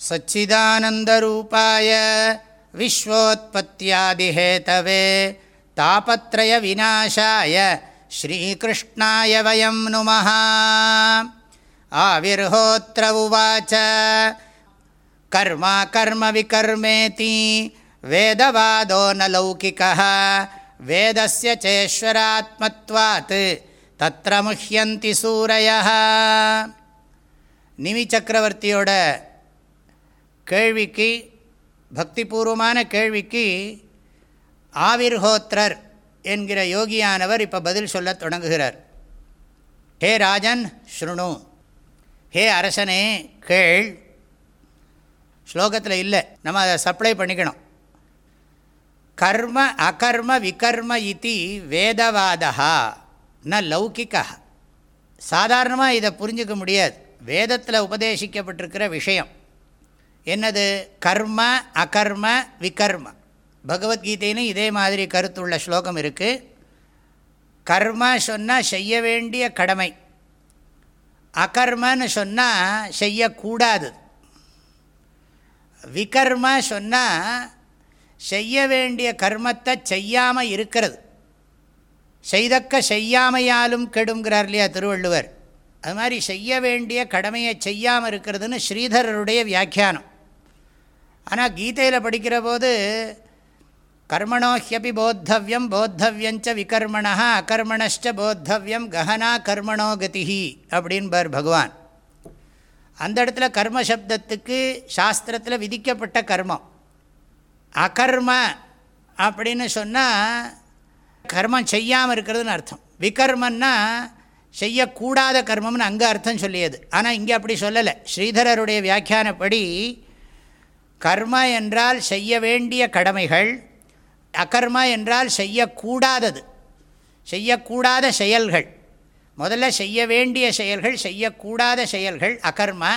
सच्चिदानन्दरूपाय विश्वोत्पत्त्यादिहेतवे तापत्रयविनाशाय श्रीकृष्णाय वयं नुमः आविर्होत्र उवाच कर्मा कर्मविकर्मेति वेदवादो न लौकिकः वेदस्य चेश्वरात्मत्वात् तत्र मुह्यन्ति सूरयः நிமி சக்கரவர்த்தியோட கேள்விக்கு பக்திபூர்வமான கேள்விக்கு ஆவிர்ஹோத்ரர் என்கிற யோகியானவர் இப்போ பதில் சொல்ல தொடங்குகிறார். ஹே ராஜன் ஸ்ருணு. ஹே அரசனே கேள். ஸ்லோகத்தில் இல்லை. நம்ம அதை சப்ளை பண்ணிக்கணும். கர்ம அகர்ம விகர்ம இத்தி வேதவாதா ந லௌகிக்கா சாதாரணமாக இதை புரிஞ்சிக்க முடியாது. வேதத்தில் உபதேசிக்கப்பட்டிருக்கிற விஷயம். என்னது? கர்ம அகர்ம விகர்ம. பகவத்கீதையிலும் இதே மாதிரி கருத்துள்ள ஸ்லோகம் இருக்குது கர்ம சொன்னால் செய்ய வேண்டிய கடமை. அகர்மன்னு சொன்னால் செய்யக்கூடாது. விகர்ம சொன்னால் செய்ய வேண்டிய கர்மத்தை செய்யாமல் இருக்கிறது. செய்தக்க செய்யாமையாலும் கெடுங்கிறார் இல்லையா திருவள்ளுவர். அது மாதிரி செய்ய வேண்டிய கடமையை செய்யாமல் இருக்கிறதுன்னு ஸ்ரீதரருடைய வியாக்கியானம். ஆனால் கீதையில் படிக்கிற போது கர்மணோஹியபி போத்தவியம் போத்தவியஞ்ச விகர்மணா அகர்மணஷ்ட போத்தவியம் கஹனா கர்மணோ கதிஹி அப்படின்பார் பகவான். அந்த இடத்துல கர்ம சப்தத்துக்கு சாஸ்திரத்தில் விதிக்கப்பட்ட கர்மம். அகர்ம அப்படின்னு சொன்னால் கர்மம் செய்யாமல் இருக்கிறதுன்னு அர்த்தம். விகர்மன்னா செய்யக்கூடாத கர்மம்னு அங்கே அர்த்தம் சொல்லியது. ஆனால் இங்கே அப்படி சொல்லலை. ஸ்ரீதரருடைய வியாக்கியானப்படி கர்ம என்றால் செய்ய வேண்டிய கடமைகள் அகர்மா என்றால் செய்யக்கூடாதது. செய்யக்கூடாத செயல்கள். முதல்ல செய்ய வேண்டிய செயல்கள் செய்யக்கூடாத செயல்கள் அகர்மா.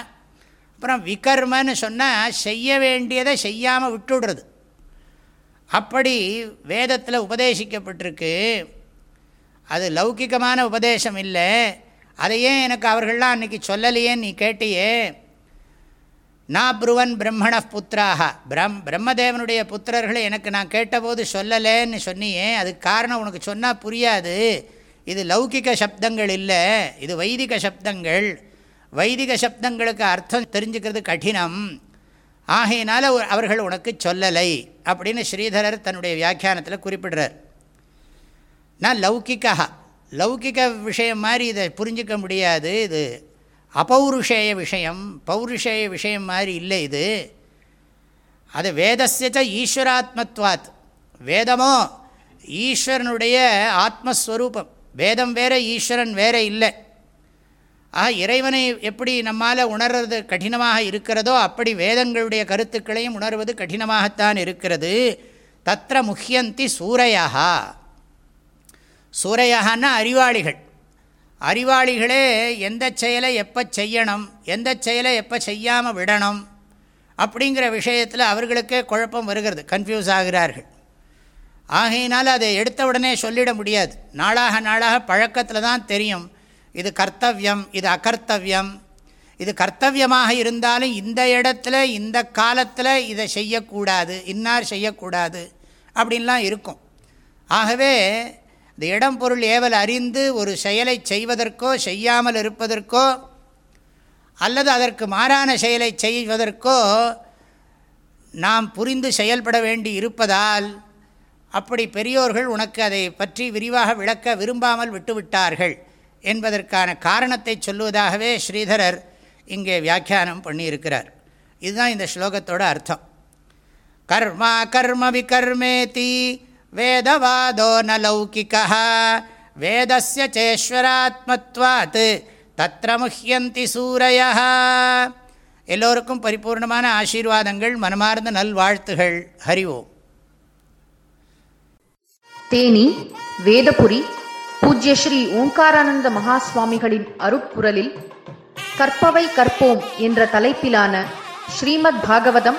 அப்புறம் விகர்மன்னு சொன்னால் செய்ய வேண்டியதை செய்யாமல் விட்டுடுறது. அப்படி வேதத்தில் உபதேசிக்கப்பட்டிருக்கு. அது லௌகிகமான உபதேசம் இல்லை. அதையே எனக்கு அவர்கள்லாம் அன்றைக்கி சொல்லலையே நீ கேட்டியே. நான் புருவன் பிரம்மண புத்திராக. பிரம் பிரம்மதேவனுடைய புத்திரர்களை எனக்கு நான் கேட்டபோது சொல்லலேன்னு சொன்னியே அதுக்கு காரணம் உனக்கு சொன்னால் புரியாது. இது லௌகிக சப்தங்கள் இல்லை இது வைதிக சப்தங்கள். வைதிக சப்தங்களுக்கு அர்த்தம் தெரிஞ்சுக்கிறது கடினம். ஆகையினால் அவர்கள் உனக்கு சொல்லலை அப்படின்னு ஸ்ரீதரர் தன்னுடைய வியாக்கியானத்தில் குறிப்பிடுறார். நான் லௌகிக்கா லௌகிக விஷயம் மாதிரி இதை புரிஞ்சிக்க முடியாது இது. அபௌருஷேய விஷயம் பௌருஷேய விஷயம் மாதிரி இல்லை இது. அது வேதஸ்யச்ச ஈஸ்வராத்மத்வாத். வேதமோ ஈஸ்வரனுடைய ஆத்மஸ்வரூபம். வேதம் வேற ஈஸ்வரன் வேற இல்லை. ஆக இறைவனை எப்படி நம்மால் உணர்றது கடினமாக இருக்கிறதோ அப்படி வேதங்களுடைய கருத்துக்களையும் உணர்வது கடினமாகத்தான் இருக்கிறது. தத்திர முக்கியந்தி சூரையா சூரையான்னா அறிவாளிகள். அறிவாளிகளே எந்த செயலை எப்போ செய்யணும் எந்த செயலை எப்போ செய்யாமல் விடணும் அப்படிங்கிற விஷயத்தில் அவர்களுக்கே குழப்பம் வருகிறது கன்ஃபியூஸ் ஆகிறார்கள். ஆகையினால் அதை எடுத்த உடனே சொல்லிட முடியாது. நாளாக நாளாக பழக்கத்தில் தான் தெரியும் இது கர்த்தவியம் இது அகர்த்தவியம். இது கர்த்தவியமாக இருந்தாலும் இந்த இடத்துல இந்த காலத்தில் இதை செய்யக்கூடாது இன்னார் செய்யக்கூடாது அப்படின்லாம் இருக்கும். ஆகவே இந்த இடம் பொருள் ஏவல் அறிந்து ஒரு செயலை செய்வதற்கோ செய்யாமல் இருப்பதற்கோ அல்லது அதற்கு மாறான செயலை செய்வதற்கோ நாம் புரிந்து செயல்பட வேண்டி இருப்பதால் அப்படி பெரியோர்கள் உனக்கு அதை பற்றி விரிவாக விளக்க விரும்பாமல் விட்டுவிட்டார்கள் என்பதற்கான காரணத்தை சொல்லுவதாகவே ஸ்ரீதரர் இங்கே வியாக்கியானம் பண்ணியிருக்கிறார். இதுதான் இந்த ஸ்லோகத்தோட அர்த்தம். கர்மா கர்ம விகர்மேதி வேதவாதோ ந லௌகிக்கா வேதஸ்ய சேஸ்வராத்மத்வாத் தத்திர முஹியந்தி சூரையா எல்லோருக்கும் பரிபூர்ணமான ஆசீர்வாதங்கள் மனமார்ந்த நல்வாழ்த்துகள். ஹரிவோம் தேனி வேதபுரி பூஜ்ய ஸ்ரீ ஓங்காரானந்த மகாஸ்வாமிகளின் அருப்புரலில் கற்பவை கற்போம் என்ற தலைப்பிலான ஸ்ரீமத் பாகவதம்